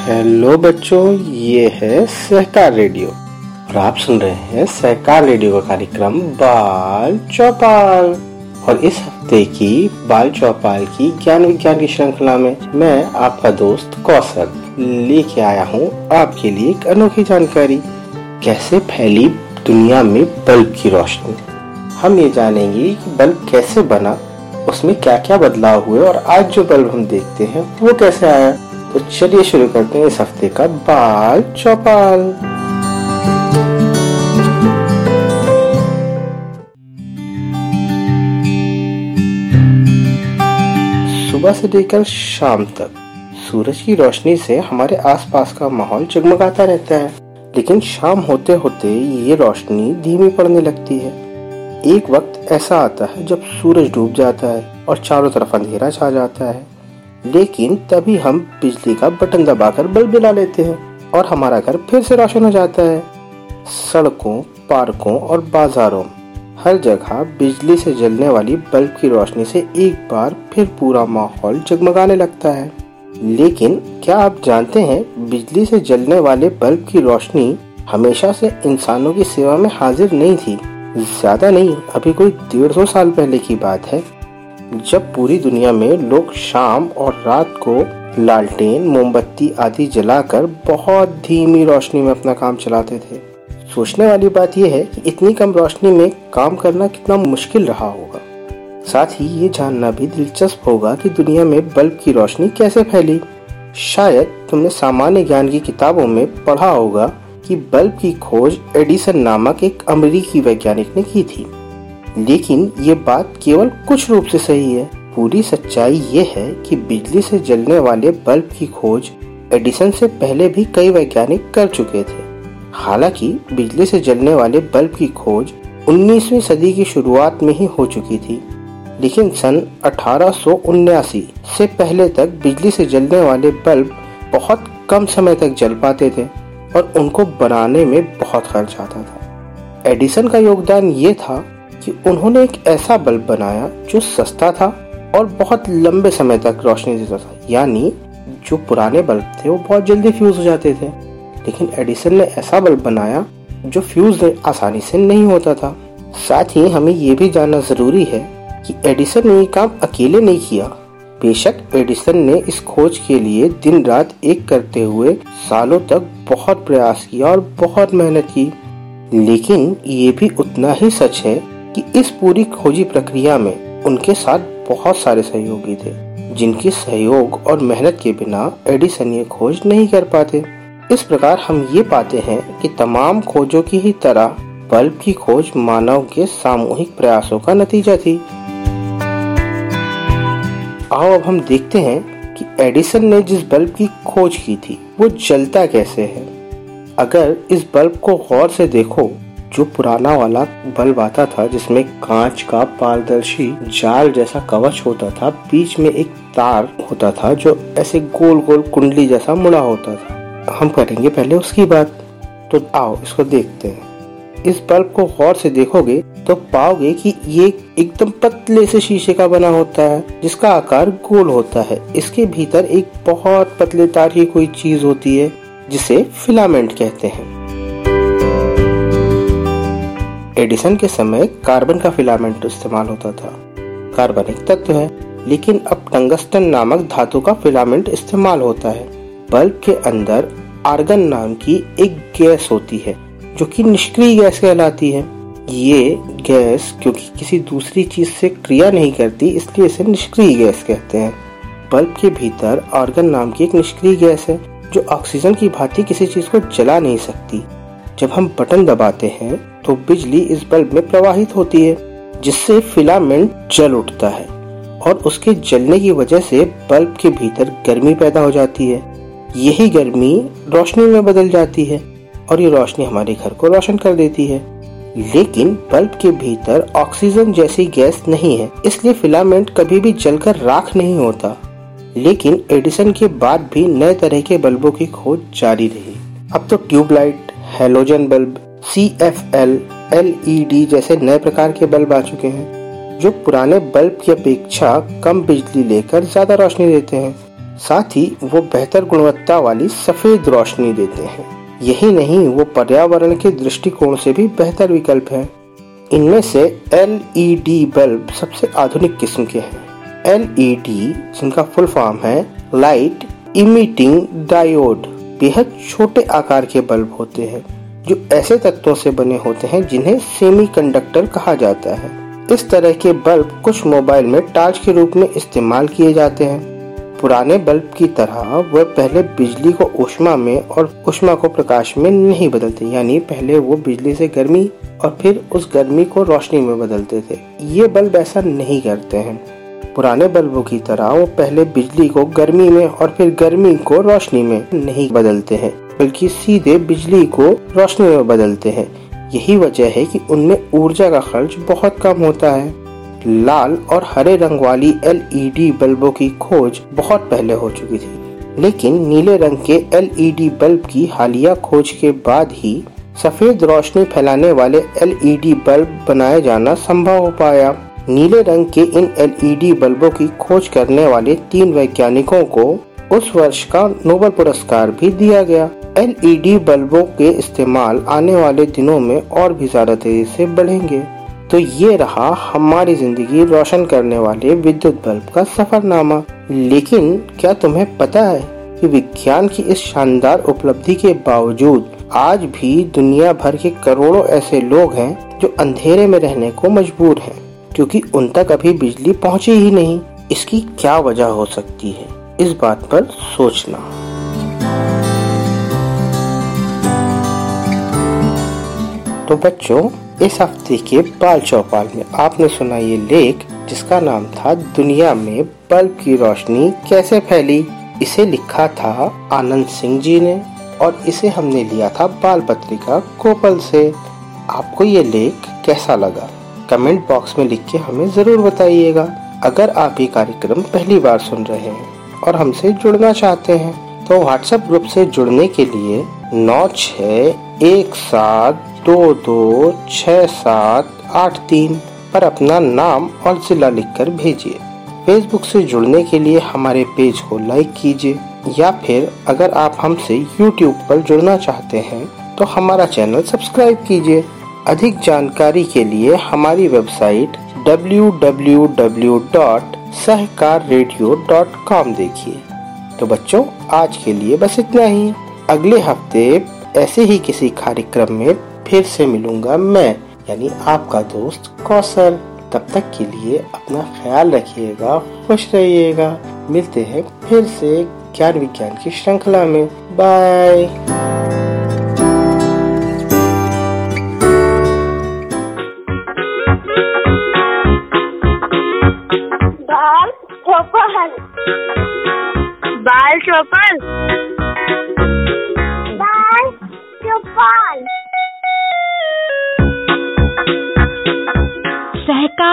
Hello बच्चों, ये है सहकार रेडियो। और आप सुन रहे हैं सहकार रेडियो का कार्यक्रम बाल चौपाल। और इस हफ़्ते की बाल चौपाल की ज्ञान विज्ञान की श्रृंखला में मैं, आपका दोस्त कौशल, लेके आया हूँ आपके लिए एक अनोखी जानकारी। कैसे फैली दुनिया में बल्ब की रोशनी? हम ये जानेंगे कि बल्ब कैसे बना, उसमें क्या क्या बदलाव हुए और आज जो बल्ब हम देखते हैं, वो कैसे आया। तो चलिए शुरू करते हैं इस हफ़्ते का बाल चौपाल। सुबह से लेकर शाम तक, सूरज की रोशनी से हमारे आसपास का माहौल जगमगाता रहता है। लेकिन शाम होते होते ये रोशनी धीमी पड़ने लगती है। एक वक्त ऐसा आता है जब सूरज डूब जाता है और चारों तरफ़ अंधेरा छा जाता है। लेकिन तभी हम बिजली का बटन दबाकर बल्ब जला लेते हैं और हमारा घर फिर से रोशन हो जाता है। सड़कों, पार्कों और बाजारों, हर जगह बिजली से जलने वाली बल्ब की रोशनी से एक बार फिर पूरा माहौल जगमगाने लगता है। लेकिन क्या आप जानते हैं, बिजली से जलने वाले बल्ब की रोशनी हमेशा से इंसानों की सेवा में हाजिर नहीं थी? ज़्यादा नहीं, अभी कोई डेढ़ सौ साल पहले की बात है। जब पूरी दुनिया में लोग शाम और रात को लालटेन, मोमबत्ती आदि जलाकर बहुत धीमी रोशनी में अपना काम चलाते थे। सोचने वाली बात यह है कि इतनी कम रोशनी में काम करना कितना मुश्किल रहा होगा। साथ ही ये जानना भी दिलचस्प होगा कि दुनिया में बल्ब की रोशनी कैसे फैली। शायद तुमने सामान्य ज्ञान की किताबों में पढ़ा होगा कि बल्ब की खोज एडिसन नामक एक अमेरिकी वैज्ञानिक ने की थी। लेकिन ये बात केवल कुछ रूप से सही है। पूरी सच्चाई ये है कि बिजली से जलने वाले बल्ब की खोज एडिसन से पहले भी कई वैज्ञानिक कर चुके थे। हालाँकि बिजली से जलने वाले बल्ब की खोज 19वीं सदी की शुरुआत में ही हो चुकी थी, लेकिन सन अठारह से पहले तक बिजली से जलने वाले बल्ब बहुत कम समय तक जल पाते थे और उनको बनाने में बहुत खर्च आता था। एडिसन का योगदान ये था कि उन्होंने एक ऐसा बल्ब बनाया जो सस्ता था और बहुत लंबे समय तक रोशनी देता था। यानी जो पुराने बल्ब थे, वो बहुत जल्दी फ्यूज हो जाते थे। लेकिन एडिसन ने ऐसा बल्ब बनाया जो फ्यूज आसानी से नहीं होता था। साथ ही हमें ये भी जानना ज़रूरी है कि एडिसन ने ये काम अकेले नहीं किया। बेशक एडिसन ने इस खोज के लिए दिन रात एक करते हुए सालों तक बहुत प्रयास किया और बहुत मेहनत की। लेकिन ये भी उतना ही सच है कि इस पूरी खोजी प्रक्रिया में उनके साथ बहुत सारे सहयोगी थे, जिनकी सहयोग और मेहनत के बिना एडिसन ये खोज नहीं कर पाते। इस प्रकार हम ये पाते हैं कि तमाम खोजों की ही तरह बल्ब की खोज मानव के सामूहिक प्रयासों का नतीजा थी। आओ अब हम देखते हैं कि एडिसन ने जिस बल्ब की खोज की थी, वो जलता कैसे है। अगर इस बल्ब को गौर से देखो जो पुराना वाला बल्ब आता था, जिसमें कांच का पारदर्शी जाल जैसा कवच होता था, बीच में एक तार होता था, जो ऐसे गोल गोल कुंडली जैसा मुड़ा होता था। हम करेंगे पहले उसकी बात। तो आओ, इसको देखते हैं। इस बल्ब को गौर से देखोगे तो पाओगे कि ये एकदम पतले से शीशे का बना होता है, जिसका आकार गोल होता है। इसके भीतर एक बहुत पतले तार की कोई चीज़ होती है, जिसे फिलामेंट कहते हैं। एडिसन के समय कार्बन का फिलामेंट इस्तेमाल होता था। कार्बन एक तत्व है, लेकिन अब टंगस्टन नामक धातु का फिलामेंट इस्तेमाल होता है। बल्ब के अंदर आर्गन नाम की एक गैस होती है, जो कि निष्क्रिय गैस कहलाती है। ये गैस क्योंकि किसी दूसरी चीज़ से क्रिया नहीं करती, इसलिए इसे निष्क्रिय गैस कहते हैं। बल्ब के भीतर आर्गन नाम की एक निष्क्रिय गैस है, जो ऑक्सीजन की भांति किसी चीज़ को जला नहीं सकती। जब हम बटन दबाते हैं तो बिजली इस बल्ब में प्रवाहित होती है, जिससे फिलामेंट जल उठता है और उसके जलने की वजह से बल्ब के भीतर गर्मी पैदा हो जाती है। यही गर्मी रोशनी में बदल जाती है और ये रोशनी हमारे घर को रोशन कर देती है। लेकिन बल्ब के भीतर ऑक्सीजन जैसी गैस नहीं है, इसलिए फिलामेंट कभी भी जलकर राख नहीं होता। लेकिन एडिसन के बाद भी नए तरह के बल्बों की खोज जारी रही। अब तो tubelight halogen bulb C F L L E D जैसे नए प्रकार के बल्ब आ चुके हैं, जो पुराने बल्ब की अपेक्षा कम बिजली लेकर ज़्यादा रोशनी देते हैं। साथ ही वो बेहतर गुणवत्ता वाली सफ़ेद रोशनी देते हैं। यही नहीं, वो पर्यावरण के दृष्टिकोण से भी बेहतर विकल्प है। इनमें से एल ई डी बल्ब सबसे आधुनिक किस्म के हैं। एल ई डी जिनका फुल फॉर्म है लाइट इमिटिंग डायोड, बेहद छोटे आकार के बल्ब होते हैं। जो ऐसे तत्वों से बने होते हैं जिन्हें सेमीकंडक्टर कहा जाता है। इस तरह के बल्ब कुछ मोबाइल में टार्च के रूप में इस्तेमाल किए जाते हैं। पुराने बल्ब की तरह वह पहले बिजली को ऊष्मा में और ऊष्मा को प्रकाश में नहीं बदलते, यानी पहले वो बिजली से गर्मी और फिर उस गर्मी को रोशनी में बदलते थे। ये बल्ब ऐसा नहीं करते हैं। पुराने बल्बों की तरह वो पहले बिजली को गर्मी में और फिर गर्मी को रोशनी में नहीं बदलते हैं। बल्कि सीधे बिजली को रोशनी में बदलते हैं। यही वजह है कि उनमें ऊर्जा का खर्च बहुत कम होता है। लाल और हरे रंग वाली एलईडी बल्बों की खोज बहुत पहले हो चुकी थी। लेकिन नीले रंग के एलईडी बल्ब की हालिया खोज के बाद ही सफ़ेद रोशनी फैलाने वाले एलईडी बल्ब बनाए जाना संभव हो पाया। नीले रंग के इन एलईडी बल्बों की खोज करने वाले तीन वैज्ञानिकों को उस वर्ष का नोबल पुरस्कार भी दिया गया। एलईडी बल्बों के इस्तेमाल आने वाले दिनों में और भी ज़्यादा तेज़ी से बढ़ेंगे। तो ये रहा हमारी ज़िंदगी रोशन करने वाले विद्युत बल्ब का सफरनामा। लेकिन क्या तुम्हें पता है कि विज्ञान की इस शानदार उपलब्धि के बावजूद आज भी दुनिया भर के करोड़ों ऐसे लोग हैं जो अंधेरे में रहने को मजबूर हैं, क्योंकि उन तक अभी बिजली पहुँची ही नहीं। इसकी क्या वजह हो सकती है? इस बात पर सोचना। तो बच्चों, इस हफ़्ते के बाल चौपाल में आपने सुना ये लेख, जिसका नाम था दुनिया में बल्ब की रोशनी कैसे फैली? इसे लिखा था आनंद सिंह जी ने और इसे हमने लिया था बाल पत्रिका कोपल से। आपको ये लेख कैसा लगा? कमेंट बॉक्स में लिख के हमें ज़रूर बताइएगा। अगर आप ये कार्यक्रम पहली बार सुन रहे हैं और हमसे जुड़ना चाहते हैं तो व्हाट्सएप ग्रुप से जुड़ने के लिए नौ छ एक सात दो दो छ सात आठ तीन पर अपना नाम और जिला लिखकर भेजिए। फेसबुक से जुड़ने के लिए हमारे पेज को लाइक कीजिए या फिर अगर आप हमसे यूट्यूब पर जुड़ना चाहते हैं तो हमारा चैनल सब्सक्राइब कीजिए। अधिक जानकारी के लिए हमारी वेबसाइट www.सहकाररेडियो.com देखिए। तो बच्चों, आज के लिए बस इतना ही। अगले हफ़्ते ऐसे ही किसी कार्यक्रम में फिर से मिलूँगा मैं, यानी आपका दोस्त कौशल। तब तक के लिए अपना ख्याल रखिएगा, खुश रहिएगा। मिलते हैं फिर से ज्ञान विज्ञान की श्रृंखला में। बाय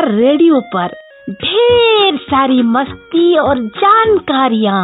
सहकार रेडियो पर ढेर सारी मस्ती और जानकारियाँ।